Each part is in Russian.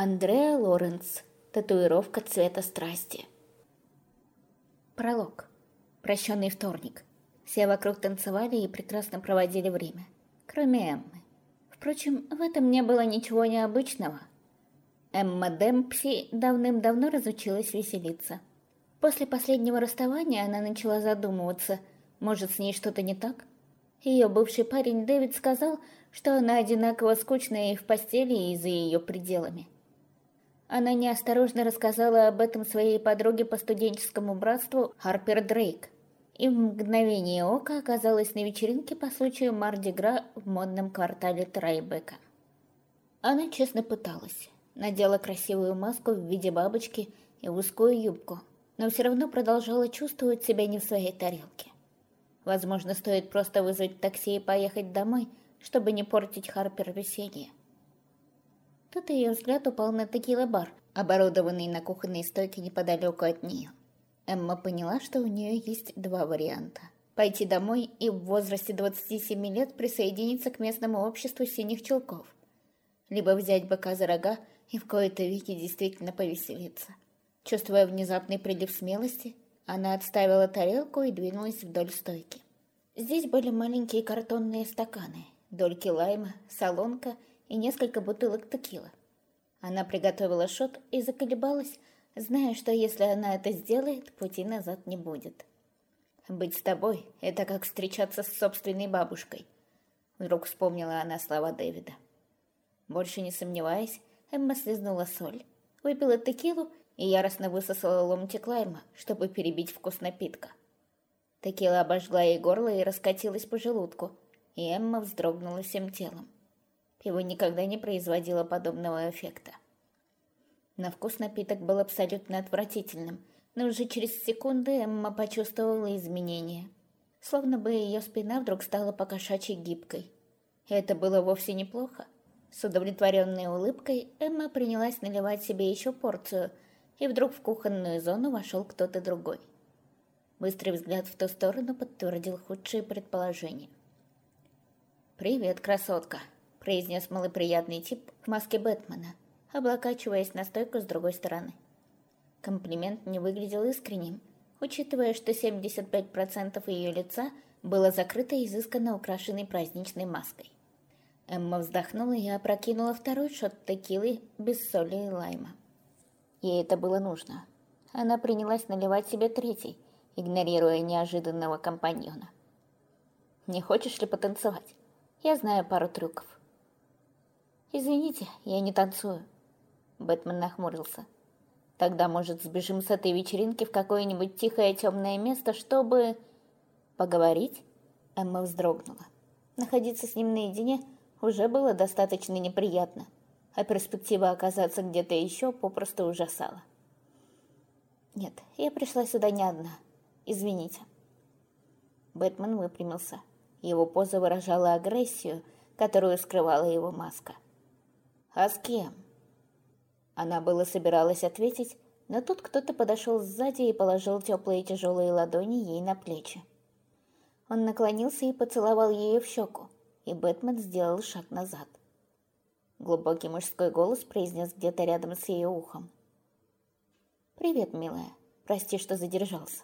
Андреа Лоренс. Татуировка цвета страсти. Пролог. Прощенный вторник. Все вокруг танцевали и прекрасно проводили время. Кроме Эммы. Впрочем, в этом не было ничего необычного. Эмма Демпси давным-давно разучилась веселиться. После последнего расставания она начала задумываться, может, с ней что-то не так? Ее бывший парень Дэвид сказал, что она одинаково скучная и в постели, и за ее пределами. Она неосторожно рассказала об этом своей подруге по студенческому братству Харпер Дрейк, и в мгновение ока оказалась на вечеринке по случаю Марди-Гра в модном квартале Трайбека. Она честно пыталась, надела красивую маску в виде бабочки и узкую юбку, но все равно продолжала чувствовать себя не в своей тарелке. Возможно, стоит просто вызвать такси и поехать домой, чтобы не портить Харпер веселье. Тут ее взгляд упал на текила-бар, оборудованный на кухонной стойке неподалеку от нее. Эмма поняла, что у нее есть два варианта. Пойти домой и в возрасте 27 лет присоединиться к местному обществу синих чулков. Либо взять быка за рога и в кои-то веки действительно повеселиться. Чувствуя внезапный прилив смелости, она отставила тарелку и двинулась вдоль стойки. Здесь были маленькие картонные стаканы, дольки лайма, солонка и несколько бутылок текила. Она приготовила шот и заколебалась, зная, что если она это сделает, пути назад не будет. «Быть с тобой — это как встречаться с собственной бабушкой», — вдруг вспомнила она слова Дэвида. Больше не сомневаясь, Эмма слезнула соль, выпила текилу и яростно высосала ломтик лайма, чтобы перебить вкус напитка. Текила обожгла ей горло и раскатилась по желудку, и Эмма вздрогнула всем телом. Пиво никогда не производило подобного эффекта. На вкус напиток был абсолютно отвратительным, но уже через секунды Эмма почувствовала изменения. Словно бы ее спина вдруг стала покошачьей гибкой. Это было вовсе неплохо. С удовлетворенной улыбкой Эмма принялась наливать себе еще порцию, и вдруг в кухонную зону вошел кто-то другой. Быстрый взгляд в ту сторону подтвердил худшие предположения. «Привет, красотка!» Произнес малоприятный тип в маске Бэтмена, облокачиваясь на стойку с другой стороны. Комплимент не выглядел искренним, учитывая, что 75% ее лица было закрыто изысканно украшенной праздничной маской. Эмма вздохнула и опрокинула второй шот текилы без соли и лайма. Ей это было нужно. Она принялась наливать себе третий, игнорируя неожиданного компаньона. «Не хочешь ли потанцевать? Я знаю пару трюков». «Извините, я не танцую». Бэтмен нахмурился. «Тогда, может, сбежим с этой вечеринки в какое-нибудь тихое темное место, чтобы...» «Поговорить?» Эмма вздрогнула. Находиться с ним наедине уже было достаточно неприятно, а перспектива оказаться где-то еще попросту ужасала. «Нет, я пришла сюда не одна. Извините». Бэтмен выпрямился. Его поза выражала агрессию, которую скрывала его маска. «А с кем?» Она было собиралась ответить, но тут кто-то подошел сзади и положил теплые тяжелые ладони ей на плечи. Он наклонился и поцеловал ее в щеку, и Бэтмен сделал шаг назад. Глубокий мужской голос произнес где-то рядом с ее ухом. «Привет, милая. Прости, что задержался».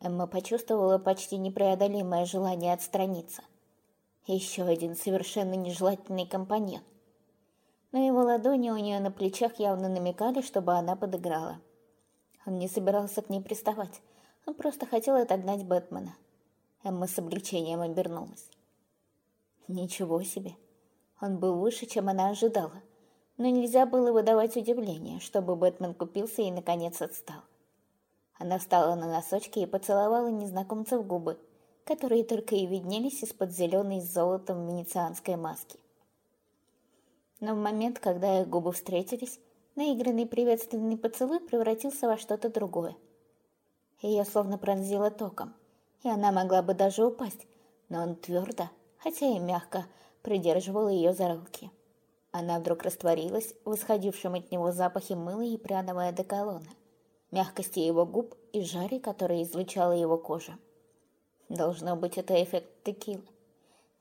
Эмма почувствовала почти непреодолимое желание отстраниться. Еще один совершенно нежелательный компаньон но его ладони у нее на плечах явно намекали, чтобы она подыграла. Он не собирался к ней приставать, он просто хотел отогнать Бэтмена. Эмма с облегчением обернулась. Ничего себе. Он был выше, чем она ожидала. Но нельзя было выдавать удивление, чтобы Бэтмен купился и, наконец, отстал. Она встала на носочки и поцеловала незнакомца в губы, которые только и виднелись из-под зеленой с золотом венецианской маски. Но в момент, когда их губы встретились, наигранный приветственный поцелуй превратился во что-то другое. Ее словно пронзило током, и она могла бы даже упасть, но он твердо, хотя и мягко, придерживал ее за руки. Она вдруг растворилась в исходившем от него запахе мыла и пряного одеколона, мягкости его губ и жаре, который излучала его кожа. Должно быть, это эффект текилы.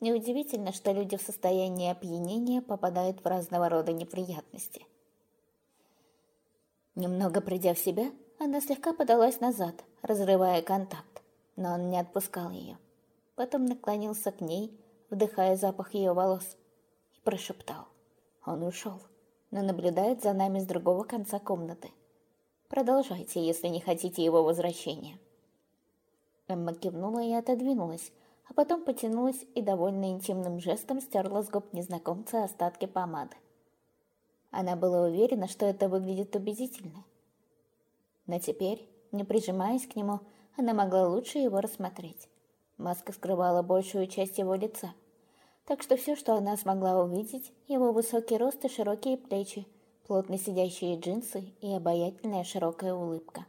Неудивительно, что люди в состоянии опьянения попадают в разного рода неприятности. Немного придя в себя, она слегка подалась назад, разрывая контакт, но он не отпускал ее. Потом наклонился к ней, вдыхая запах ее волос, и прошептал. Он ушел, но наблюдает за нами с другого конца комнаты. Продолжайте, если не хотите его возвращения. Эмма кивнула и отодвинулась, а потом потянулась и довольно интимным жестом стерла с губ незнакомца остатки помады. Она была уверена, что это выглядит убедительно. Но теперь, не прижимаясь к нему, она могла лучше его рассмотреть. Маска скрывала большую часть его лица, так что все, что она смогла увидеть, его высокий рост и широкие плечи, плотно сидящие джинсы и обаятельная широкая улыбка.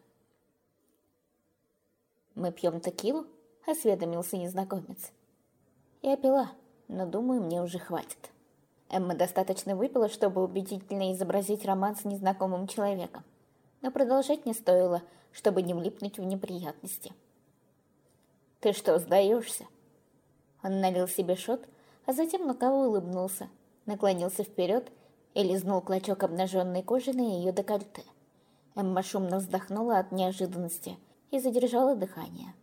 «Мы пьем текилу?» — осведомился незнакомец. «Я пила, но думаю, мне уже хватит». Эмма достаточно выпила, чтобы убедительно изобразить роман с незнакомым человеком. Но продолжать не стоило, чтобы не влипнуть в неприятности. «Ты что, сдаешься?» Он налил себе шот, а затем лукаво улыбнулся, наклонился вперед и лизнул клочок обнаженной кожи на ее декольте. Эмма шумно вздохнула от неожиданности и задержала дыхание.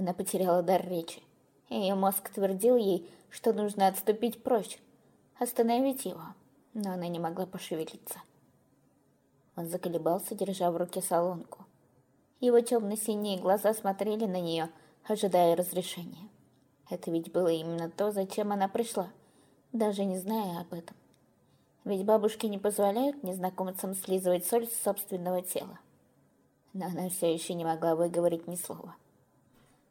Она потеряла дар речи. Ее мозг твердил ей, что нужно отступить прочь, остановить его, но она не могла пошевелиться. Он заколебался, держа в руке солонку. Его темно-синие глаза смотрели на нее, ожидая разрешения. Это ведь было именно то, зачем она пришла, даже не зная об этом. Ведь бабушки не позволяют незнакомцам слизывать соль с собственного тела. Но она все еще не могла выговорить ни слова.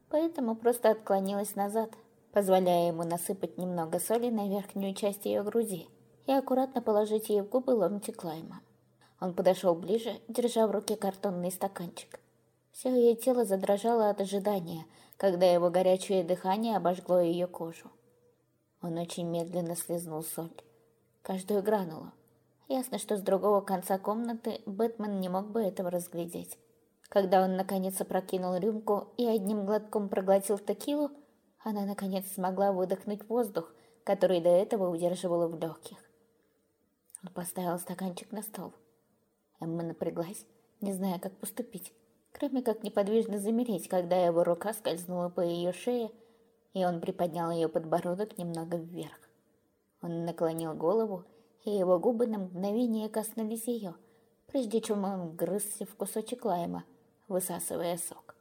Поэтому просто отклонилась назад, позволяя ему насыпать немного соли на верхнюю часть ее груди и аккуратно положить ей в губы ломтик лайма. Он подошел ближе, держа в руке картонный стаканчик. Все ее тело задрожало от ожидания, когда его горячее дыхание обожгло ее кожу. Он очень медленно слезнул соль. Каждую гранулу. Ясно, что с другого конца комнаты Бэтмен не мог бы этого разглядеть. Когда он наконец опрокинул рюмку и одним глотком проглотил текилу, она наконец смогла выдохнуть воздух, который до этого удерживала в легких. Он поставил стаканчик на стол. Эмма напряглась, не зная, как поступить кроме как неподвижно замереть, когда его рука скользнула по ее шее, и он приподнял ее подбородок немного вверх. Он наклонил голову, и его губы на мгновение коснулись ее, прежде чем он грызся в кусочек лайма, высасывая сок.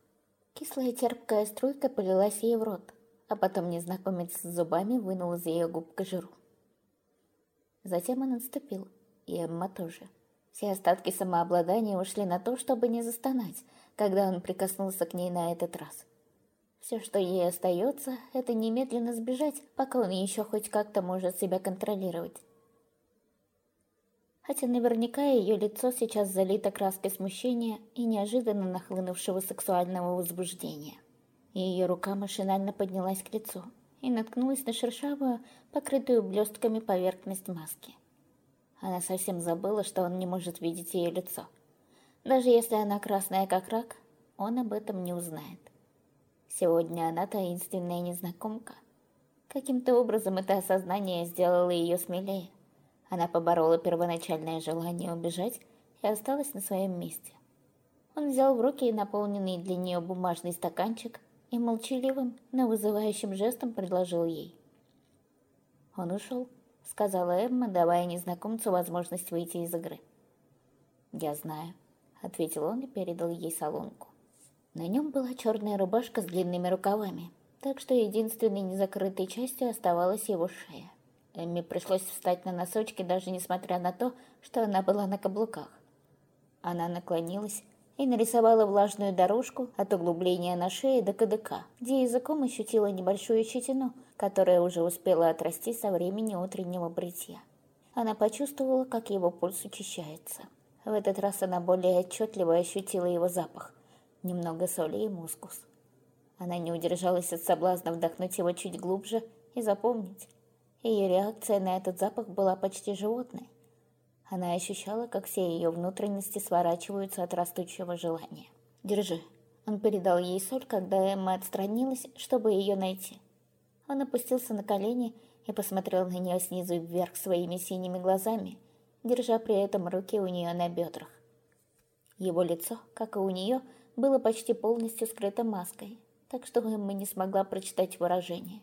Кислая терпкая струйка полилась ей в рот, а потом незнакомец с зубами вынул из ее губ кожуру. Затем он отступил, и Эмма тоже. Все остатки самообладания ушли на то, чтобы не застонать, когда он прикоснулся к ней на этот раз. Все, что ей остается, это немедленно сбежать, пока он еще хоть как-то может себя контролировать. Хотя наверняка ее лицо сейчас залито краской смущения и неожиданно нахлынувшего сексуального возбуждения. Ее рука машинально поднялась к лицу и наткнулась на шершавую, покрытую блестками поверхность маски. Она совсем забыла, что он не может видеть ее лицо. Даже если она красная как рак, он об этом не узнает. Сегодня она таинственная незнакомка. Каким-то образом это осознание сделало ее смелее. Она поборола первоначальное желание убежать и осталась на своем месте. Он взял в руки наполненный для нее бумажный стаканчик и молчаливым, но вызывающим жестом предложил ей. Он ушел — сказала Эмма, давая незнакомцу возможность выйти из игры. «Я знаю», — ответил он и передал ей солонку. На нем была черная рубашка с длинными рукавами, так что единственной незакрытой частью оставалась его шея. Эмме пришлось встать на носочки, даже несмотря на то, что она была на каблуках. Она наклонилась и нарисовала влажную дорожку от углубления на шее до кадыка, где языком ощутила небольшую щетину, которая уже успела отрасти со времени утреннего бритья. Она почувствовала, как его пульс учащается. В этот раз она более отчетливо ощутила его запах. Немного соли и мускус. Она не удержалась от соблазна вдохнуть его чуть глубже и запомнить. Ее реакция на этот запах была почти животной. Она ощущала, как все ее внутренности сворачиваются от растущего желания. «Держи». Он передал ей соль, когда Эмма отстранилась, чтобы ее найти. Он опустился на колени и посмотрел на нее снизу вверх своими синими глазами, держа при этом руки у нее на бедрах. Его лицо, как и у нее, было почти полностью скрыто маской, так что Эмма не смогла прочитать выражение.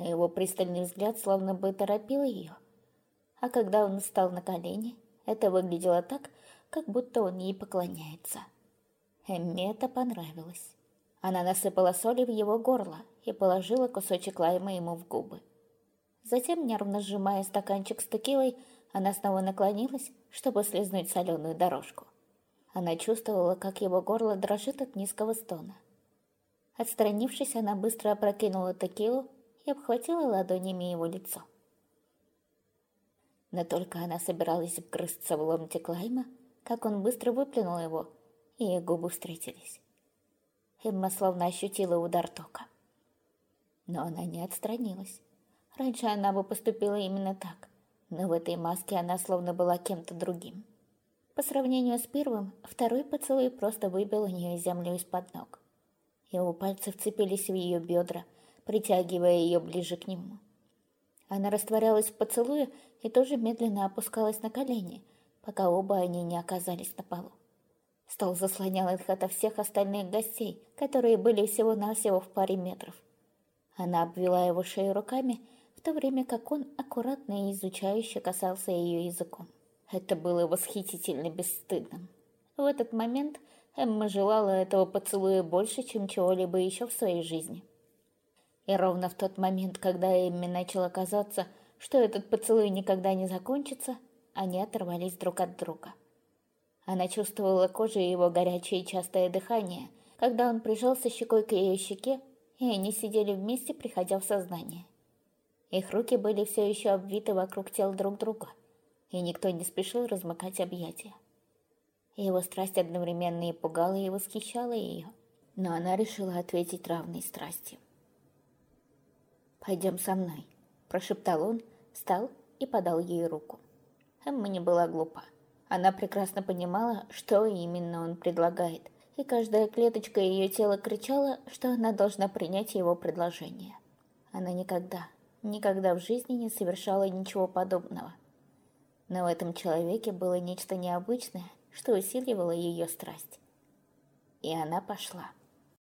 Но его пристальный взгляд словно бы торопил ее. А когда он встал на колени, это выглядело так, как будто он ей поклоняется. Эмме это понравилось. Она насыпала соли в его горло и положила кусочек лайма ему в губы. Затем, нервно сжимая стаканчик с текилой, она снова наклонилась, чтобы слезнуть соленую дорожку. Она чувствовала, как его горло дрожит от низкого стона. Отстранившись, она быстро опрокинула текилу и обхватила ладонями его лицо. Но только она собиралась вгрызться в ломтик лайма, как он быстро выплюнул его, и их губы встретились. Эмма словно ощутила удар тока. Но она не отстранилась. Раньше она бы поступила именно так, но в этой маске она словно была кем-то другим. По сравнению с первым, второй поцелуй просто выбил у нее землю из-под ног. Его пальцы вцепились в ее бедра, притягивая ее ближе к нему. Она растворялась в поцелуе и тоже медленно опускалась на колени, пока оба они не оказались на полу. Стол заслонял их ото всех остальных гостей, которые были всего-навсего в паре метров. Она обвела его шею руками, в то время как он аккуратно и изучающе касался ее языком. Это было восхитительно бесстыдным. В этот момент Эмма желала этого поцелуя больше, чем чего-либо еще в своей жизни. И ровно в тот момент, когда Эмме начало казаться, что этот поцелуй никогда не закончится, они оторвались друг от друга. Она чувствовала кожей его горячее и частое дыхание, когда он прижался щекой к ее щеке, и они сидели вместе, приходя в сознание. Их руки были все еще обвиты вокруг тел друг друга, и никто не спешил размыкать объятия. Его страсть одновременно и пугала, и восхищала ее, но она решила ответить равной страстью. «Пойдем со мной», – прошептал он, встал и подал ей руку. Эмма не была глупа. Она прекрасно понимала, что именно он предлагает, и каждая клеточка ее тела кричала, что она должна принять его предложение. Она никогда, никогда в жизни не совершала ничего подобного. Но в этом человеке было нечто необычное, что усиливало ее страсть. И она пошла.